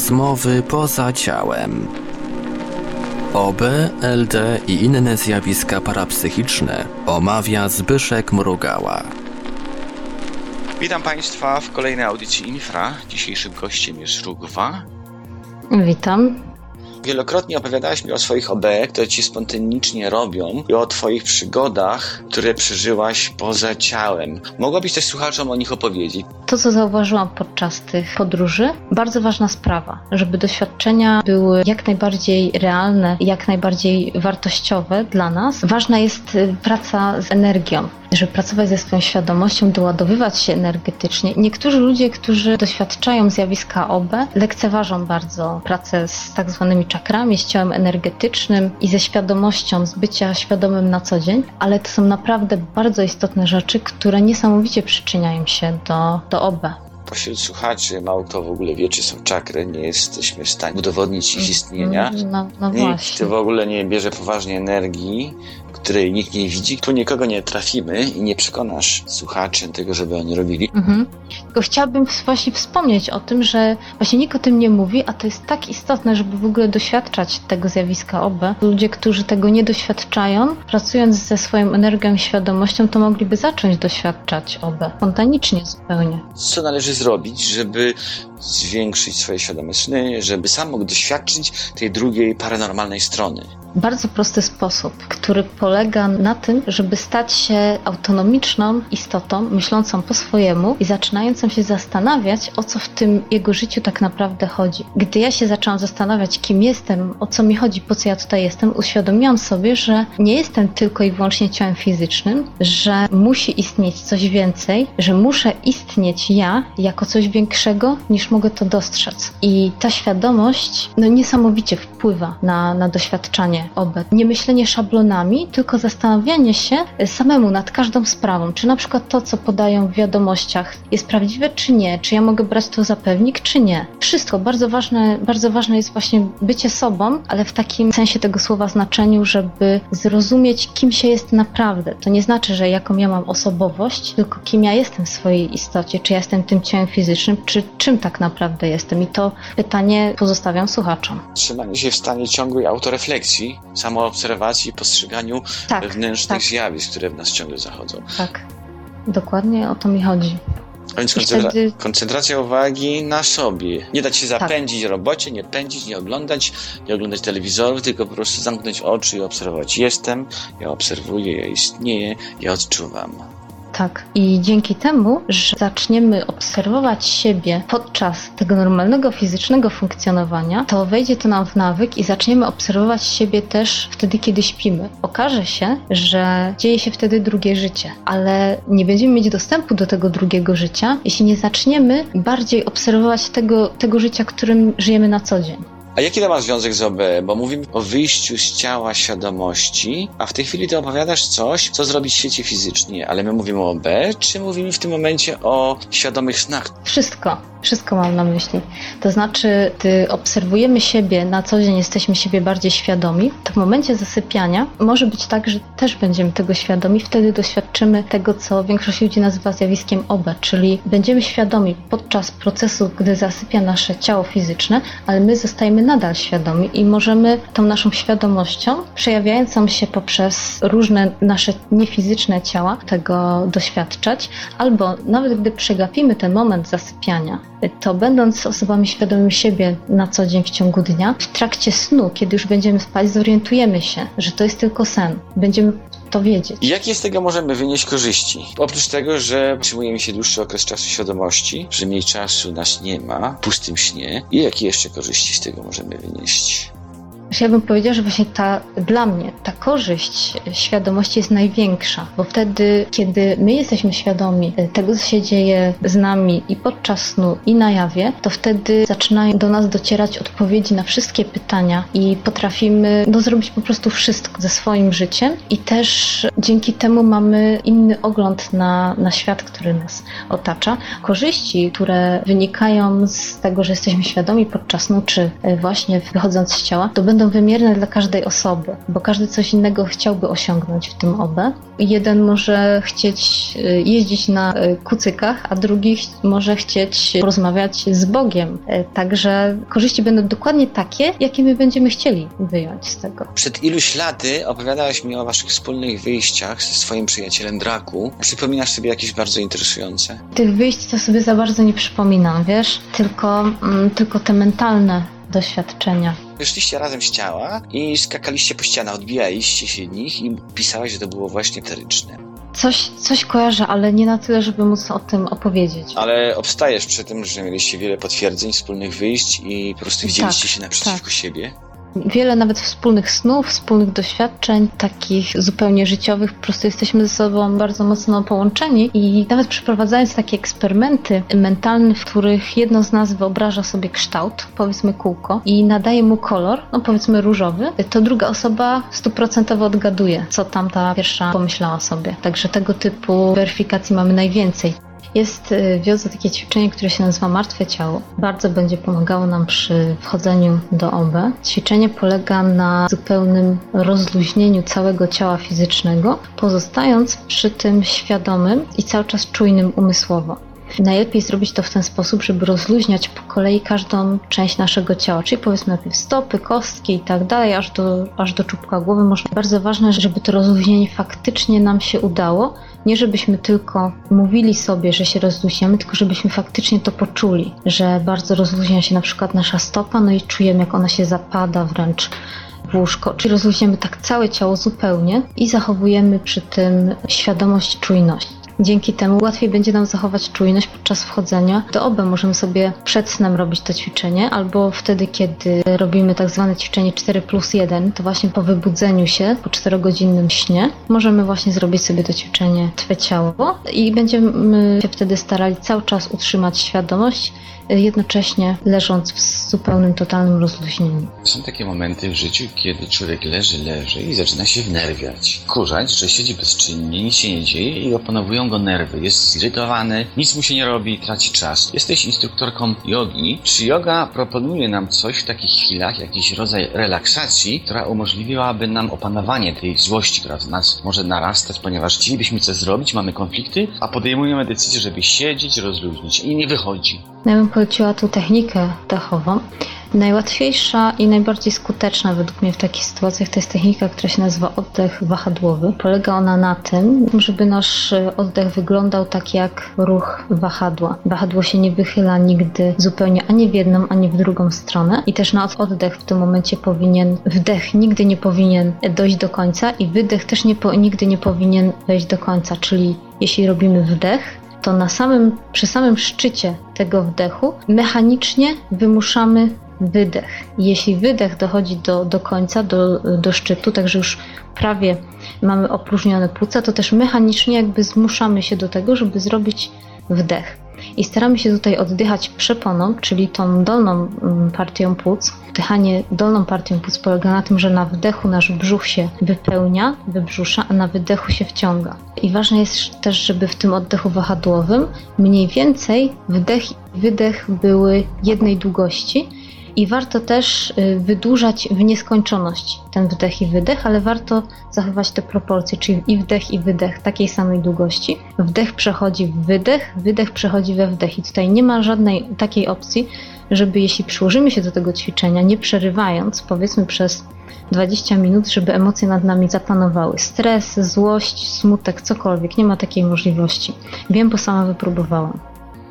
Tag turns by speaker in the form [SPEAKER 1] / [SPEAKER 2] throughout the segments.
[SPEAKER 1] Rozmowy poza ciałem. OB, LD i inne zjawiska parapsychiczne omawia Zbyszek Mrugała.
[SPEAKER 2] Witam Państwa w kolejnej audycji Infra. Dzisiejszym gościem jest Rugwa.
[SPEAKER 3] Witam.
[SPEAKER 2] Wielokrotnie opowiadałaś mi o swoich OB, które ci spontanicznie robią i o twoich przygodach, które przeżyłaś poza ciałem. Mogłabyś też słuchaczom o nich opowiedzieć?
[SPEAKER 3] To, co zauważyłam podczas tych podróży, bardzo ważna sprawa, żeby doświadczenia były jak najbardziej realne, jak najbardziej wartościowe dla nas. Ważna jest y, praca z energią, żeby pracować ze swoją świadomością, doładowywać się energetycznie. Niektórzy ludzie, którzy doświadczają zjawiska OB, lekceważą bardzo pracę z tak zwanymi czakrami, z ciałem energetycznym i ze świadomością, z bycia świadomym na co dzień, ale to są naprawdę bardzo istotne rzeczy, które niesamowicie przyczyniają się do, do OB.
[SPEAKER 2] Pośród słuchaczy mało kto w ogóle wie, czy są czakry, nie jesteśmy w stanie udowodnić ich istnienia.
[SPEAKER 3] No, no
[SPEAKER 2] Nikt
[SPEAKER 3] właśnie.
[SPEAKER 2] w ogóle nie bierze poważnie energii, której nikt nie widzi. Tu nikogo nie trafimy i nie przekonasz słuchaczy tego, żeby oni robili.
[SPEAKER 3] Mhm. Tylko chciałabym właśnie wspomnieć o tym, że właśnie nikt o tym nie mówi, a to jest tak istotne, żeby w ogóle doświadczać tego zjawiska OB. Ludzie, którzy tego nie doświadczają, pracując ze swoją energią i świadomością, to mogliby zacząć doświadczać OB spontanicznie zupełnie.
[SPEAKER 2] Co należy zrobić, żeby zwiększyć swoje świadome sny, żeby sam mógł doświadczyć tej drugiej paranormalnej strony?
[SPEAKER 3] Bardzo prosty sposób, który polega na tym, żeby stać się autonomiczną istotą, myślącą po swojemu i zaczynającą się zastanawiać, o co w tym jego życiu tak naprawdę chodzi. Gdy ja się zaczęłam zastanawiać, kim jestem, o co mi chodzi, po co ja tutaj jestem, uświadomiłam sobie, że nie jestem tylko i wyłącznie ciałem fizycznym, że musi istnieć coś więcej, że muszę istnieć ja jako coś większego, niż mogę to dostrzec. I ta świadomość no, niesamowicie wpływa na, na doświadczanie OB. Nie myślenie szablonami, tylko zastanawianie się samemu nad każdą sprawą. Czy na przykład to, co podają w wiadomościach, jest prawdziwe, czy nie? Czy ja mogę brać to za pewnik, czy nie? Wszystko. Bardzo ważne, bardzo ważne jest właśnie bycie sobą, ale w takim sensie tego słowa znaczeniu, żeby zrozumieć, kim się jest naprawdę. To nie znaczy, że jaką ja mam osobowość, tylko kim ja jestem w swojej istocie. Czy ja jestem tym ciałem fizycznym, czy czym tak naprawdę jestem? I to pytanie pozostawiam słuchaczom.
[SPEAKER 2] Trzymanie się w stanie ciągłej autorefleksji, samoobserwacji, postrzeganiu
[SPEAKER 3] Tak,
[SPEAKER 2] wewnętrznych
[SPEAKER 3] tak.
[SPEAKER 2] zjawisk, które w nas ciągle zachodzą.
[SPEAKER 3] tak. Dokładnie o to mi chodzi.
[SPEAKER 2] A więc koncentra-
[SPEAKER 3] wtedy-
[SPEAKER 2] koncentracja uwagi na sobie. Nie dać się zapędzić robocie, nie pędzić, nie oglądać, nie oglądać telewizorów, tylko po prostu zamknąć oczy i obserwować. Jestem, ja obserwuję, ja istnieję, ja odczuwam.
[SPEAKER 3] Tak. I dzięki temu, że zaczniemy obserwować siebie podczas tego normalnego fizycznego funkcjonowania, to wejdzie to nam w nawyk i zaczniemy obserwować siebie też wtedy, kiedy śpimy. Okaże się, że dzieje się wtedy drugie życie, ale nie będziemy mieć dostępu do tego drugiego życia, jeśli nie zaczniemy bardziej obserwować tego, tego życia, którym żyjemy na co dzień.
[SPEAKER 2] A jaki to ma związek z OB? Bo mówimy o wyjściu z ciała świadomości, a w tej chwili ty opowiadasz coś, co zrobić w świecie fizycznie. Ale my mówimy o OB, czy mówimy w tym momencie o świadomych snach?
[SPEAKER 3] Wszystko, wszystko mam na myśli. To znaczy, gdy obserwujemy siebie, na co dzień jesteśmy siebie bardziej świadomi, to w momencie zasypiania może być tak, że też będziemy tego świadomi, wtedy doświadczymy tego, co większość ludzi nazywa zjawiskiem OB, czyli będziemy świadomi podczas procesu, gdy zasypia nasze ciało fizyczne, ale my zostajemy nadal świadomi i możemy tą naszą świadomością, przejawiającą się poprzez różne nasze niefizyczne ciała, tego doświadczać, albo nawet gdy przegapimy ten moment zasypiania, to będąc osobami świadomymi siebie na co dzień w ciągu dnia, w trakcie snu, kiedy już będziemy spać, zorientujemy się, że to jest tylko sen. Będziemy to wiedzieć.
[SPEAKER 2] Jakie z tego możemy wynieść korzyści? Oprócz tego, że utrzymujemy się dłuższy okres czasu świadomości, że mniej czasu nas nie ma, w pustym śnie, i jakie jeszcze korzyści z tego możemy wynieść?
[SPEAKER 3] Ja bym powiedziała, że właśnie ta, dla mnie ta korzyść świadomości jest największa, bo wtedy, kiedy my jesteśmy świadomi tego, co się dzieje z nami i podczas snu, i na jawie, to wtedy zaczynają do nas docierać odpowiedzi na wszystkie pytania i potrafimy no, zrobić po prostu wszystko ze swoim życiem i też dzięki temu mamy inny ogląd na, na świat, który nas otacza. Korzyści, które wynikają z tego, że jesteśmy świadomi podczas snu, czy właśnie wychodząc z ciała, to będą będą wymierne dla każdej osoby, bo każdy coś innego chciałby osiągnąć w tym OB. Jeden może chcieć y, jeździć na y, kucykach, a drugi może chcieć porozmawiać z Bogiem. Y, także korzyści będą dokładnie takie, jakie my będziemy chcieli wyjąć z tego.
[SPEAKER 2] Przed iluś laty opowiadałeś mi o waszych wspólnych wyjściach ze swoim przyjacielem Draku. Przypominasz sobie jakieś bardzo interesujące?
[SPEAKER 3] Tych wyjść to sobie za bardzo nie przypominam, wiesz? Tylko, mm, tylko te mentalne doświadczenia.
[SPEAKER 2] Wyszliście razem z ciała i skakaliście po ścianach, odbijaliście się nich i pisałaś, że to było właśnie eteryczne.
[SPEAKER 3] Coś, coś kojarzę, ale nie na tyle, żeby móc o tym opowiedzieć.
[SPEAKER 2] Ale obstajesz przy tym, że mieliście wiele potwierdzeń, wspólnych wyjść i po prostu widzieliście
[SPEAKER 3] Tak,
[SPEAKER 2] się naprzeciwko siebie?
[SPEAKER 3] Wiele nawet wspólnych snów, wspólnych doświadczeń, takich zupełnie życiowych. Po prostu jesteśmy ze sobą bardzo mocno połączeni i nawet przeprowadzając takie eksperymenty mentalne, w których jedno z nas wyobraża sobie kształt, powiedzmy kółko, i nadaje mu kolor, no powiedzmy różowy, to druga osoba stuprocentowo odgaduje, co tamta pierwsza pomyślała sobie. Także tego typu weryfikacji mamy najwięcej. Jest y, w takie ćwiczenie, które się nazywa martwe ciało. Bardzo będzie pomagało nam przy wchodzeniu do OB. Ćwiczenie polega na zupełnym rozluźnieniu całego ciała fizycznego, pozostając przy tym świadomym i cały czas czujnym umysłowo. Najlepiej zrobić to w ten sposób, żeby rozluźniać po kolei każdą część naszego ciała, czyli powiedzmy najpierw stopy, kostki i tak dalej, aż do, aż do czubka głowy. Może bardzo ważne, żeby to rozluźnienie faktycznie nam się udało, nie żebyśmy tylko mówili sobie, że się rozluźniamy, tylko żebyśmy faktycznie to poczuli, że bardzo rozluźnia się na przykład nasza stopa, no i czujemy jak ona się zapada wręcz w łóżko, czyli rozluźniamy tak całe ciało zupełnie i zachowujemy przy tym świadomość, czujność. Dzięki temu łatwiej będzie nam zachować czujność podczas wchodzenia do OB. Możemy sobie przed snem robić to ćwiczenie, albo wtedy, kiedy robimy tak zwane ćwiczenie 4 plus 1, to właśnie po wybudzeniu się, po 4-godzinnym śnie, możemy właśnie zrobić sobie to ćwiczenie Twe ciało i będziemy się wtedy starali cały czas utrzymać świadomość, jednocześnie leżąc w zupełnym, totalnym rozluźnieniu.
[SPEAKER 2] Są takie momenty w życiu, kiedy człowiek leży, leży i zaczyna się wnerwiać. Kurzać, że siedzi bezczynnie, nic się nie dzieje i opanowują go nerwy. Jest zirytowany, nic mu się nie robi, traci czas. Jesteś instruktorką jogi. Czy yoga proponuje nam coś w takich chwilach, jakiś rodzaj relaksacji, która umożliwiłaby nam opanowanie tej złości, która w nas może narastać, ponieważ chcielibyśmy coś zrobić, mamy konflikty, a podejmujemy decyzję, żeby siedzieć, rozluźnić i nie wychodzi.
[SPEAKER 3] Ja bym poleciła tu technikę dechową. Najłatwiejsza i najbardziej skuteczna według mnie w takich sytuacjach to jest technika, która się nazywa oddech wahadłowy. Polega ona na tym, żeby nasz oddech wyglądał tak jak ruch wahadła. Wahadło się nie wychyla nigdy zupełnie ani w jedną, ani w drugą stronę i też na oddech w tym momencie powinien, wdech nigdy nie powinien dojść do końca i wydech też nie nigdy nie powinien wejść do końca, czyli jeśli robimy wdech, to na samym, przy samym szczycie tego wdechu mechanicznie wymuszamy wydech. Jeśli wydech dochodzi do, do końca, do, do szczytu, także już prawie mamy opróżnione płuca, to też mechanicznie jakby zmuszamy się do tego, żeby zrobić wdech. I staramy się tutaj oddychać przeponą, czyli tą dolną mm, partią płuc. Wdychanie dolną partią płuc polega na tym, że na wdechu nasz brzuch się wypełnia, wybrzusza, a na wydechu się wciąga. I ważne jest też, żeby w tym oddechu wahadłowym mniej więcej wdech i wydech były jednej długości, i warto też y, wydłużać w nieskończoność ten wdech i wydech, ale warto zachować te proporcje, czyli i wdech i wydech takiej samej długości. Wdech przechodzi w wydech, wydech przechodzi we wdech i tutaj nie ma żadnej takiej opcji, żeby jeśli przyłożymy się do tego ćwiczenia, nie przerywając, powiedzmy przez 20 minut, żeby emocje nad nami zapanowały. Stres, złość, smutek, cokolwiek. Nie ma takiej możliwości. Wiem, bo sama wypróbowałam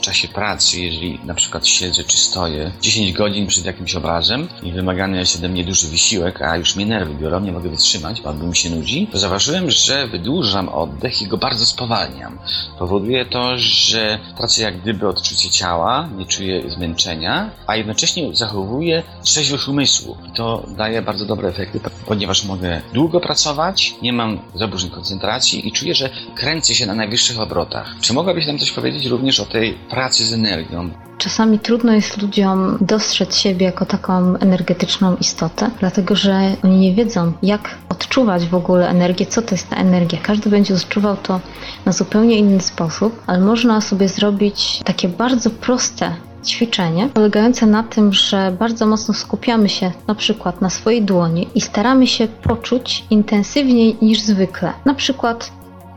[SPEAKER 2] w czasie pracy, jeżeli na przykład siedzę czy stoję 10 godzin przed jakimś obrazem i wymagany jest ode mnie duży wysiłek, a już mnie nerwy biorą, nie mogę wytrzymać, albo mi się nudzi, to zauważyłem, że wydłużam oddech i go bardzo spowalniam. Powoduje to, że tracę jak gdyby odczucie ciała, nie czuję zmęczenia, a jednocześnie zachowuję trzeźwość umysłu. I to daje bardzo dobre efekty, ponieważ mogę długo pracować, nie mam zaburzeń koncentracji i czuję, że kręcę się na najwyższych obrotach. Czy mogłabyś nam coś powiedzieć również o tej pracy z energią.
[SPEAKER 3] Czasami trudno jest ludziom dostrzec siebie jako taką energetyczną istotę, dlatego że oni nie wiedzą, jak odczuwać w ogóle energię, co to jest ta energia. Każdy będzie odczuwał to na zupełnie inny sposób, ale można sobie zrobić takie bardzo proste ćwiczenie polegające na tym, że bardzo mocno skupiamy się na przykład na swojej dłoni i staramy się poczuć intensywniej niż zwykle. Na przykład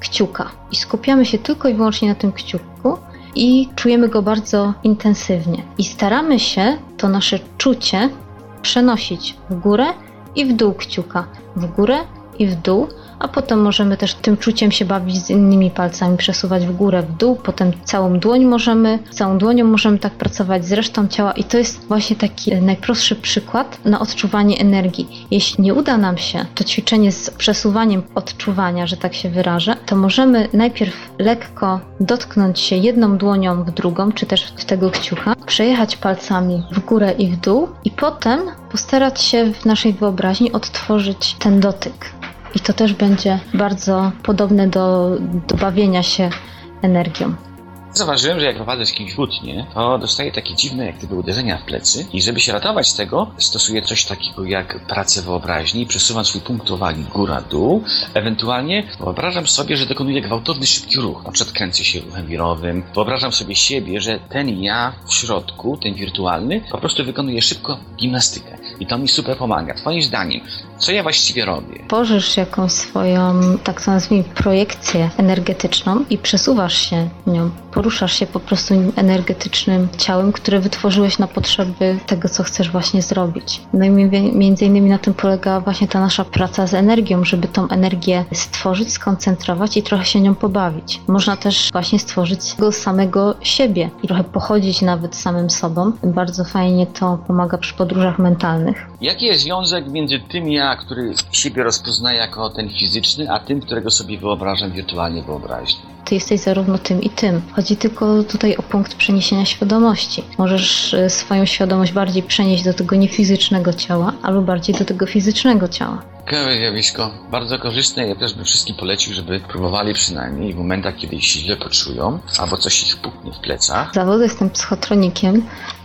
[SPEAKER 3] kciuka i skupiamy się tylko i wyłącznie na tym kciuku i czujemy go bardzo intensywnie. I staramy się to nasze czucie przenosić w górę i w dół kciuka, w górę i w dół, a potem możemy też tym czuciem się bawić z innymi palcami, przesuwać w górę, w dół, potem całą dłoń możemy, całą dłonią możemy tak pracować z resztą ciała i to jest właśnie taki najprostszy przykład na odczuwanie energii. Jeśli nie uda nam się to ćwiczenie z przesuwaniem odczuwania, że tak się wyrażę, to możemy najpierw lekko dotknąć się jedną dłonią w drugą, czy też w tego kciuka, przejechać palcami w górę i w dół i potem postarać się w naszej wyobraźni odtworzyć ten dotyk. I to też będzie bardzo podobne do, do bawienia się energią.
[SPEAKER 2] Zauważyłem, że jak prowadzę z kimś włótnie, to dostaję takie dziwne jak gdyby uderzenia w plecy i żeby się ratować z tego, stosuję coś takiego jak pracę wyobraźni przesuwam swój punkt uwagi góra-dół. Ewentualnie wyobrażam sobie, że dokonuję gwałtowny, szybki ruch. Na przykład kręcę się ruchem wirowym. Wyobrażam sobie siebie, że ten ja w środku, ten wirtualny, po prostu wykonuje szybko gimnastykę. I to mi super pomaga. Twoim zdaniem, co ja właściwie robię?
[SPEAKER 3] Tworzysz jakąś swoją, tak to nazwijmy, projekcję energetyczną i przesuwasz się nią. Poruszasz się po prostu energetycznym ciałem, które wytworzyłeś na potrzeby tego, co chcesz właśnie zrobić. No i między innymi na tym polega właśnie ta nasza praca z energią, żeby tą energię stworzyć, skoncentrować i trochę się nią pobawić. Można też właśnie stworzyć go samego siebie i trochę pochodzić nawet samym sobą. Bardzo fajnie to pomaga przy podróżach mentalnych.
[SPEAKER 2] Jaki jest związek między tym ja, który siebie rozpoznaje jako ten fizyczny, a tym, którego sobie wyobrażam wirtualnie wyobraźni?
[SPEAKER 3] Ty jesteś zarówno tym i tym. Chodzi tylko tutaj o punkt przeniesienia świadomości. Możesz y, swoją świadomość bardziej przenieść do tego niefizycznego ciała, albo bardziej do tego fizycznego ciała.
[SPEAKER 2] Ciekawe zjawisko, bardzo korzystne. Ja też bym wszystkim polecił, żeby próbowali przynajmniej w momentach, kiedy się źle poczują, albo coś ich puknie w plecach.
[SPEAKER 3] Zawodu jestem psychotronikiem.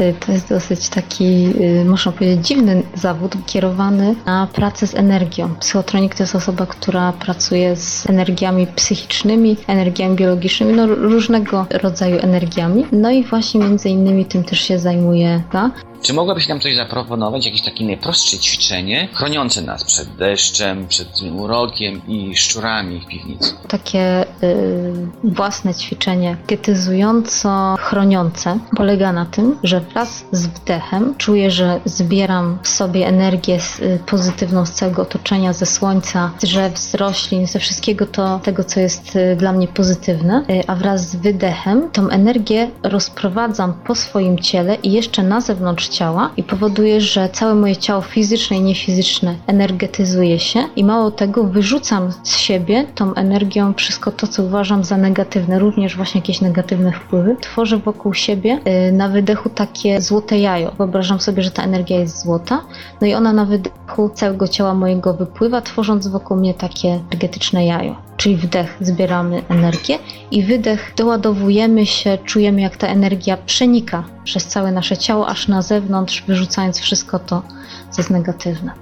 [SPEAKER 3] Y, to jest dosyć taki, y, można powiedzieć, dziwny zawód kierowany na pracę z energią. Psychotronik to jest osoba, która pracuje z energiami psychicznymi, energiami biologicznymi, no różnego rodzaju energiami. No i właśnie między innymi tym też się zajmuje. Tak?
[SPEAKER 2] Czy mogłabyś nam coś zaproponować, jakieś takie najprostsze ćwiczenie, chroniące nas przed deszczem, przed złym urokiem i szczurami w piwnicy?
[SPEAKER 3] Takie y, własne ćwiczenie getyzująco chroniące polega na tym, że wraz z wdechem czuję, że zbieram w sobie energię y, pozytywną z całego otoczenia, ze słońca, z drzew, z roślin, ze wszystkiego to, tego, co jest y, dla mnie pozytywne, a wraz z wydechem tą energię rozprowadzam po swoim ciele i jeszcze na zewnątrz ciała i powoduje, że całe moje ciało fizyczne i niefizyczne energetyzuje się i mało tego wyrzucam z siebie tą energią wszystko to, co uważam za negatywne, również właśnie jakieś negatywne wpływy. Tworzę wokół siebie y, na wydechu takie złote jajo. Wyobrażam sobie, że ta energia jest złota, no i ona na wydechu całego ciała mojego wypływa, tworząc wokół mnie takie energetyczne jajo czyli wdech zbieramy energię i wydech doładowujemy się, czujemy jak ta energia przenika przez całe nasze ciało aż na zewnątrz, wyrzucając wszystko to, co jest negatywne.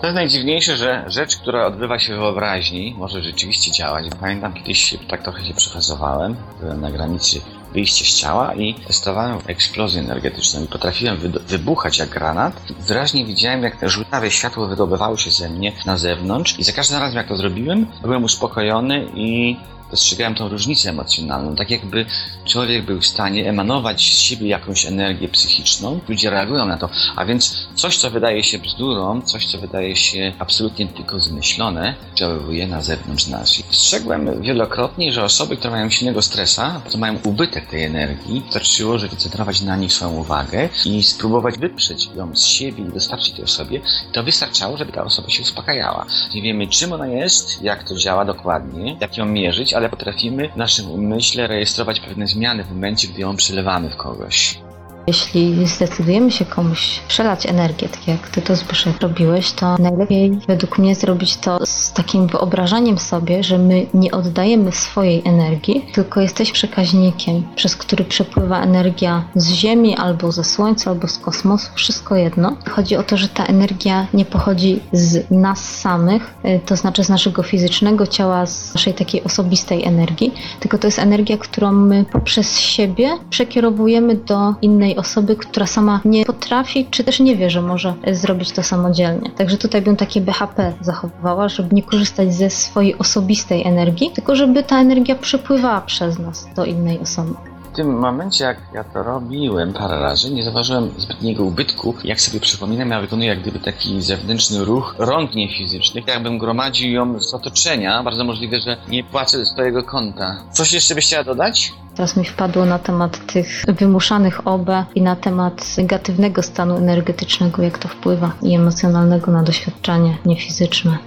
[SPEAKER 2] To jest najdziwniejsze, że rzecz, która odbywa się w wyobraźni, może rzeczywiście działać. Pamiętam kiedyś tak trochę się przefazowałem, byłem na granicy wyjścia z ciała i testowałem eksplozję energetyczną i potrafiłem wybuchać jak granat. Wyraźnie widziałem, jak te żółtawe światło wydobywało się ze mnie na zewnątrz i za każdym razem, jak to zrobiłem, byłem uspokojony i dostrzegałem tą różnicę emocjonalną. Tak jakby człowiek był w stanie emanować z siebie jakąś energię psychiczną. Ludzie reagują na to. A więc coś, co wydaje się bzdurą, coś, co wydaje się absolutnie tylko zmyślone, działuje na zewnątrz nas. I strzegłem wielokrotnie, że osoby, które mają silnego stresa, to mają ubytek tej energii, wystarczyło, że wycentrować na nich swoją uwagę i spróbować wyprzeć ją z siebie i dostarczyć tej osobie. To wystarczało, żeby ta osoba się uspokajała. Nie wiemy, czym ona jest, jak to działa dokładnie, jak ją mierzyć, ale potrafimy w naszym umyśle rejestrować pewne zmiany w momencie, gdy ją przelewamy w kogoś.
[SPEAKER 3] Jeśli zdecydujemy się komuś przelać energię, tak jak ty to Zbyszek robiłeś, to najlepiej według mnie zrobić to z takim wyobrażaniem sobie, że my nie oddajemy swojej energii, tylko jesteśmy przekaźnikiem, przez który przepływa energia z Ziemi albo ze Słońca, albo z kosmosu, wszystko jedno. Chodzi o to, że ta energia nie pochodzi z nas samych, y, to znaczy z naszego fizycznego ciała, z naszej takiej osobistej energii, tylko to jest energia, którą my poprzez siebie przekierowujemy do innej osoby, która sama nie potrafi, czy też nie wie, że może zrobić to samodzielnie. Także tutaj bym takie BHP zachowywała, żeby nie korzystać ze swojej osobistej energii, tylko żeby ta energia przepływała przez nas do innej osoby.
[SPEAKER 2] W tym momencie, jak ja to robiłem parę razy, nie zauważyłem zbytniego ubytku. Jak sobie przypominam, ja wykonuję jak gdyby taki zewnętrzny ruch rąk niefizycznych, jakbym gromadził ją z otoczenia. Bardzo możliwe, że nie płacę ze swojego konta. Coś jeszcze byś chciała dodać?
[SPEAKER 3] Teraz mi wpadło na temat tych wymuszanych OB i na temat negatywnego stanu energetycznego, jak to wpływa i emocjonalnego na doświadczenie niefizyczne.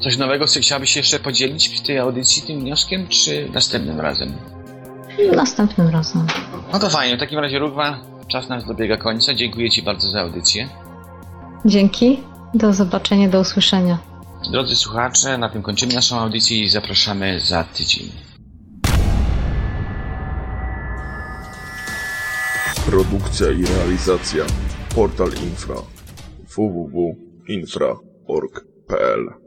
[SPEAKER 2] Coś nowego, chciałabyś jeszcze podzielić w tej audycji tym wnioskiem, czy następnym razem?
[SPEAKER 3] Następnym razem.
[SPEAKER 2] No to fajnie, w takim razie Rugwa, czas nas dobiega końca. Dziękuję Ci bardzo za audycję.
[SPEAKER 3] Dzięki. Do zobaczenia, do usłyszenia.
[SPEAKER 2] Drodzy słuchacze, na tym kończymy naszą audycję i zapraszamy za tydzień.
[SPEAKER 4] Produkcja i realizacja Portal Infra www.infra.org.pl